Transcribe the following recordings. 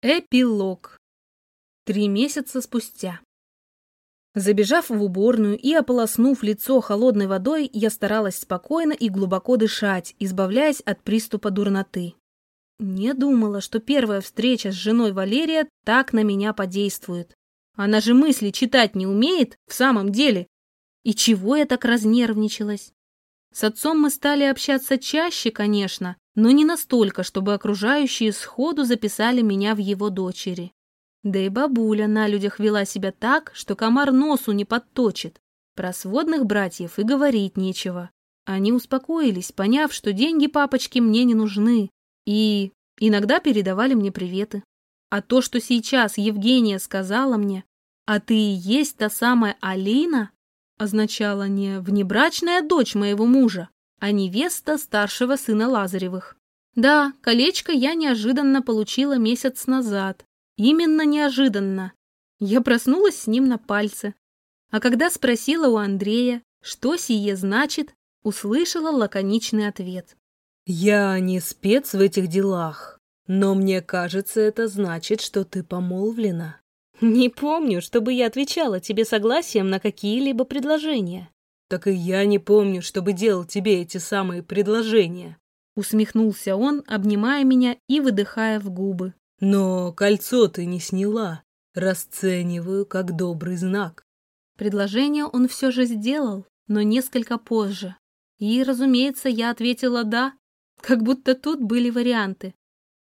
Эпилог. Три месяца спустя. Забежав в уборную и ополоснув лицо холодной водой, я старалась спокойно и глубоко дышать, избавляясь от приступа дурноты. Не думала, что первая встреча с женой Валерия так на меня подействует. Она же мысли читать не умеет, в самом деле. И чего я так разнервничалась? С отцом мы стали общаться чаще, конечно, но не настолько, чтобы окружающие сходу записали меня в его дочери. Да и бабуля на людях вела себя так, что комар носу не подточит. Про сводных братьев и говорить нечего. Они успокоились, поняв, что деньги папочки мне не нужны, и иногда передавали мне приветы. А то, что сейчас Евгения сказала мне, «А ты и есть та самая Алина», означало не внебрачная дочь моего мужа, а невеста старшего сына Лазаревых. Да, колечко я неожиданно получила месяц назад. Именно неожиданно. Я проснулась с ним на пальце. А когда спросила у Андрея, что сие значит, услышала лаконичный ответ. «Я не спец в этих делах, но мне кажется, это значит, что ты помолвлена». «Не помню, чтобы я отвечала тебе согласием на какие-либо предложения». «Так и я не помню, чтобы делал тебе эти самые предложения». Усмехнулся он, обнимая меня и выдыхая в губы. «Но кольцо ты не сняла. Расцениваю как добрый знак». Предложение он все же сделал, но несколько позже. И, разумеется, я ответила «да», как будто тут были варианты.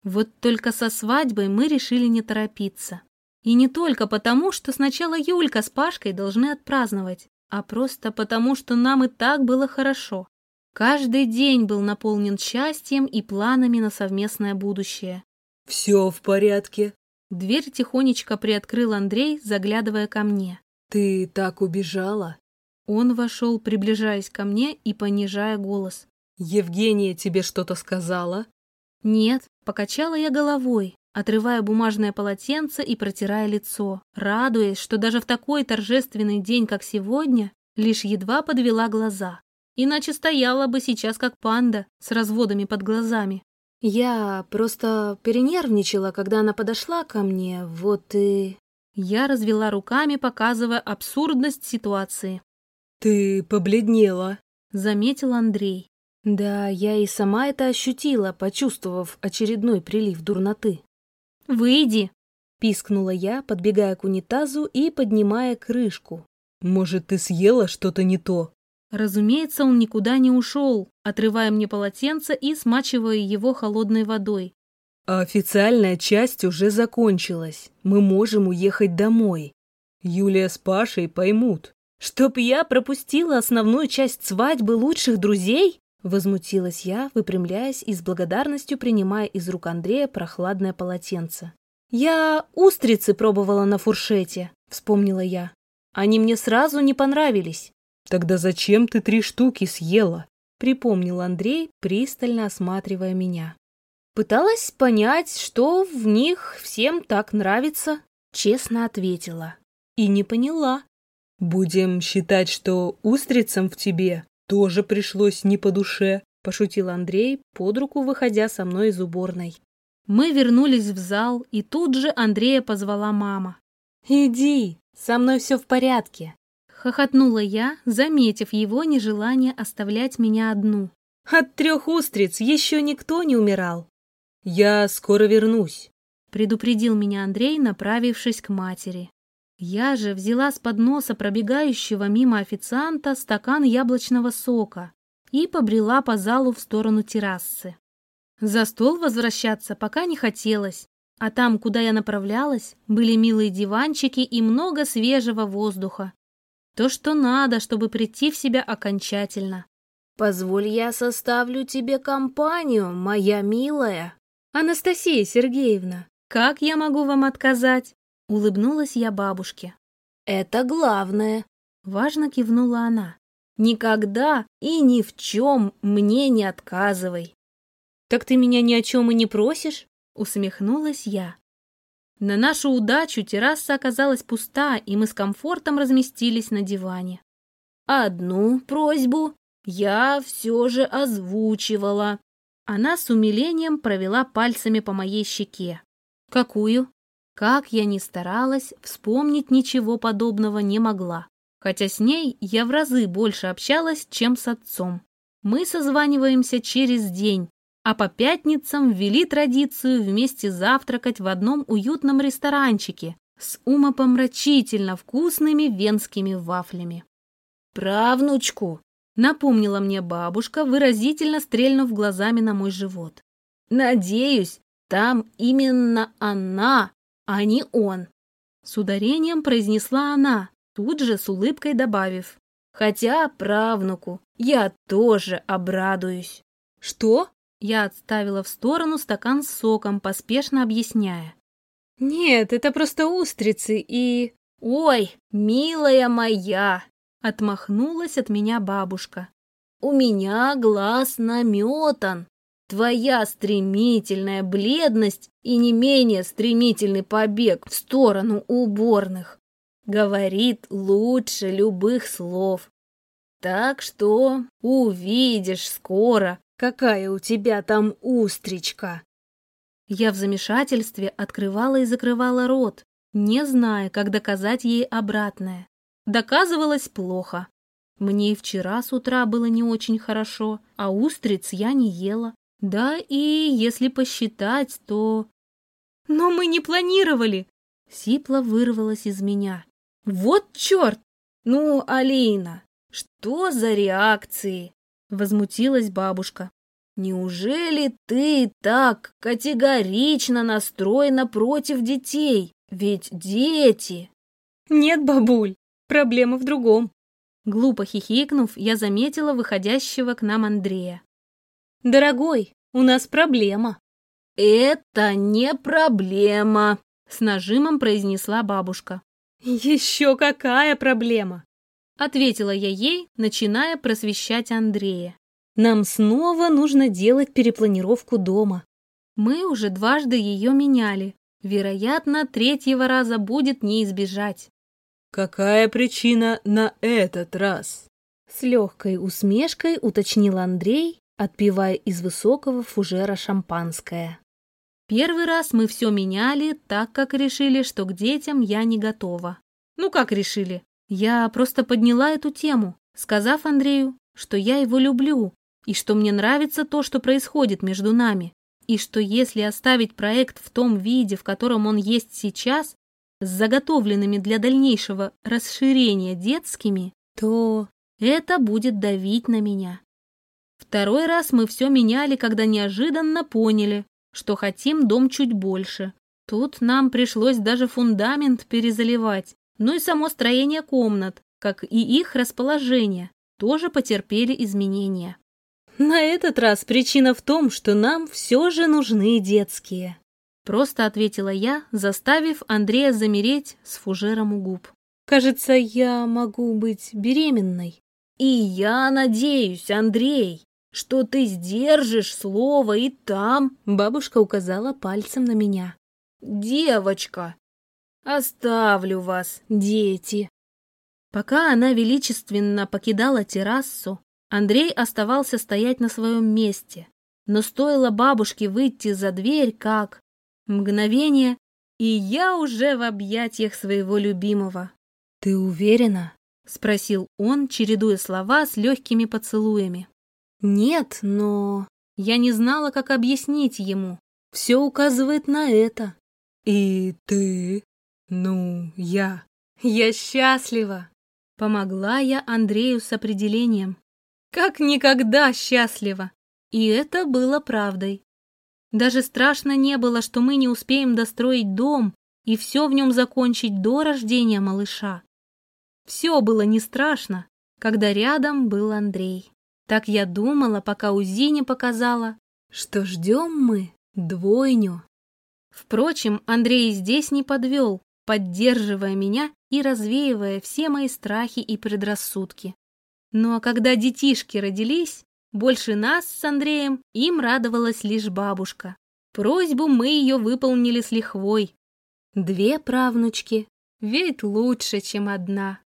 Вот только со свадьбой мы решили не торопиться. И не только потому, что сначала Юлька с Пашкой должны отпраздновать а просто потому, что нам и так было хорошо. Каждый день был наполнен счастьем и планами на совместное будущее. «Все в порядке?» Дверь тихонечко приоткрыл Андрей, заглядывая ко мне. «Ты так убежала?» Он вошел, приближаясь ко мне и понижая голос. «Евгения тебе что-то сказала?» «Нет», — покачала я головой, отрывая бумажное полотенце и протирая лицо, радуясь, что даже в такой торжественный день, как сегодня, лишь едва подвела глаза. Иначе стояла бы сейчас как панда с разводами под глазами. Я просто перенервничала, когда она подошла ко мне, вот и... Я развела руками, показывая абсурдность ситуации. «Ты побледнела», — заметил Андрей. Да, я и сама это ощутила, почувствовав очередной прилив дурноты. «Выйди!» — пискнула я, подбегая к унитазу и поднимая крышку. «Может, ты съела что-то не то?» Разумеется, он никуда не ушел, отрывая мне полотенце и смачивая его холодной водой. А официальная часть уже закончилась. Мы можем уехать домой. Юлия с Пашей поймут. Чтоб я пропустила основную часть свадьбы лучших друзей? Возмутилась я, выпрямляясь и с благодарностью принимая из рук Андрея прохладное полотенце. «Я устрицы пробовала на фуршете», — вспомнила я. «Они мне сразу не понравились». «Тогда зачем ты три штуки съела?» — припомнил Андрей, пристально осматривая меня. Пыталась понять, что в них всем так нравится, честно ответила. И не поняла. «Будем считать, что устрицам в тебе тоже пришлось не по душе», — пошутил Андрей, под руку выходя со мной из уборной. Мы вернулись в зал, и тут же Андрея позвала мама. «Иди, со мной все в порядке», — хохотнула я, заметив его нежелание оставлять меня одну. «От трех устриц еще никто не умирал». «Я скоро вернусь», — предупредил меня Андрей, направившись к матери. Я же взяла с подноса пробегающего мимо официанта стакан яблочного сока и побрела по залу в сторону террасы. За стол возвращаться пока не хотелось, а там, куда я направлялась, были милые диванчики и много свежего воздуха. То, что надо, чтобы прийти в себя окончательно. «Позволь, я составлю тебе компанию, моя милая». «Анастасия Сергеевна, как я могу вам отказать?» Улыбнулась я бабушке. «Это главное», — важно кивнула она. «Никогда и ни в чем мне не отказывай». «Так ты меня ни о чем и не просишь?» — усмехнулась я. На нашу удачу терраса оказалась пуста, и мы с комфортом разместились на диване. «Одну просьбу я все же озвучивала». Она с умилением провела пальцами по моей щеке. Какую? Как я ни старалась, вспомнить ничего подобного не могла. Хотя с ней я в разы больше общалась, чем с отцом. Мы созваниваемся через день, а по пятницам ввели традицию вместе завтракать в одном уютном ресторанчике с умопомрачительно вкусными венскими вафлями. «Правнучку!» — напомнила мне бабушка, выразительно стрельнув глазами на мой живот. «Надеюсь, там именно она, а не он!» С ударением произнесла она, тут же с улыбкой добавив. «Хотя правнуку я тоже обрадуюсь». «Что?» Я отставила в сторону стакан с соком, поспешно объясняя. «Нет, это просто устрицы и...» «Ой, милая моя!» — отмахнулась от меня бабушка. «У меня глаз наметан. Твоя стремительная бледность и не менее стремительный побег в сторону уборных говорит лучше любых слов. Так что увидишь скоро, какая у тебя там устричка. Я в замешательстве открывала и закрывала рот, не зная, как доказать ей обратное. Доказывалось плохо. Мне и вчера с утра было не очень хорошо, а устриц я не ела. Да и если посчитать, то... Но мы не планировали! Сипла вырвалась из меня. Вот черт! Ну, Алина, что за реакции? Возмутилась бабушка. Неужели ты так категорично настроена против детей? Ведь дети... Нет, бабуль, проблема в другом. Глупо хихикнув, я заметила выходящего к нам Андрея. Дорогой, у нас проблема. Это не проблема, с нажимом произнесла бабушка. Еще какая проблема? Ответила я ей, начиная просвещать Андрея. Нам снова нужно делать перепланировку дома. Мы уже дважды ее меняли. Вероятно, третьего раза будет не избежать. Какая причина на этот раз? С легкой усмешкой уточнил Андрей, отпивая из высокого фужера шампанское. Первый раз мы все меняли, так как решили, что к детям я не готова. Ну как решили? Я просто подняла эту тему, сказав Андрею, что я его люблю, и что мне нравится то, что происходит между нами, и что если оставить проект в том виде, в котором он есть сейчас, с заготовленными для дальнейшего расширения детскими, то это будет давить на меня. Второй раз мы все меняли, когда неожиданно поняли, что хотим дом чуть больше. Тут нам пришлось даже фундамент перезаливать, ну и само строение комнат, как и их расположение, тоже потерпели изменения. На этот раз причина в том, что нам все же нужны детские. Просто ответила я, заставив Андрея замереть с фужером у губ. Кажется, я могу быть беременной. И я надеюсь, Андрей, что ты сдержишь слово и там... Бабушка указала пальцем на меня. Девочка, оставлю вас, дети. Пока она величественно покидала террасу, Андрей оставался стоять на своем месте, но стоило бабушке выйти за дверь, как... Мгновение, и я уже в объятиях своего любимого. «Ты уверена?» — спросил он, чередуя слова с легкими поцелуями. «Нет, но...» Я не знала, как объяснить ему. Все указывает на это. «И ты?» «Ну, я...» «Я счастлива!» Помогла я Андрею с определением. Как никогда счастлива. И это было правдой. Даже страшно не было, что мы не успеем достроить дом и все в нем закончить до рождения малыша. Все было не страшно, когда рядом был Андрей. Так я думала, пока УЗИ не показала, что ждем мы двойню. Впрочем, Андрей здесь не подвел, поддерживая меня и развеивая все мои страхи и предрассудки. Ну а когда детишки родились, больше нас с Андреем им радовалась лишь бабушка. Просьбу мы ее выполнили с лихвой. Две правнучки, ведь лучше, чем одна.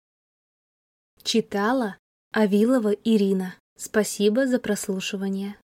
Читала Авилова Ирина. Спасибо за прослушивание.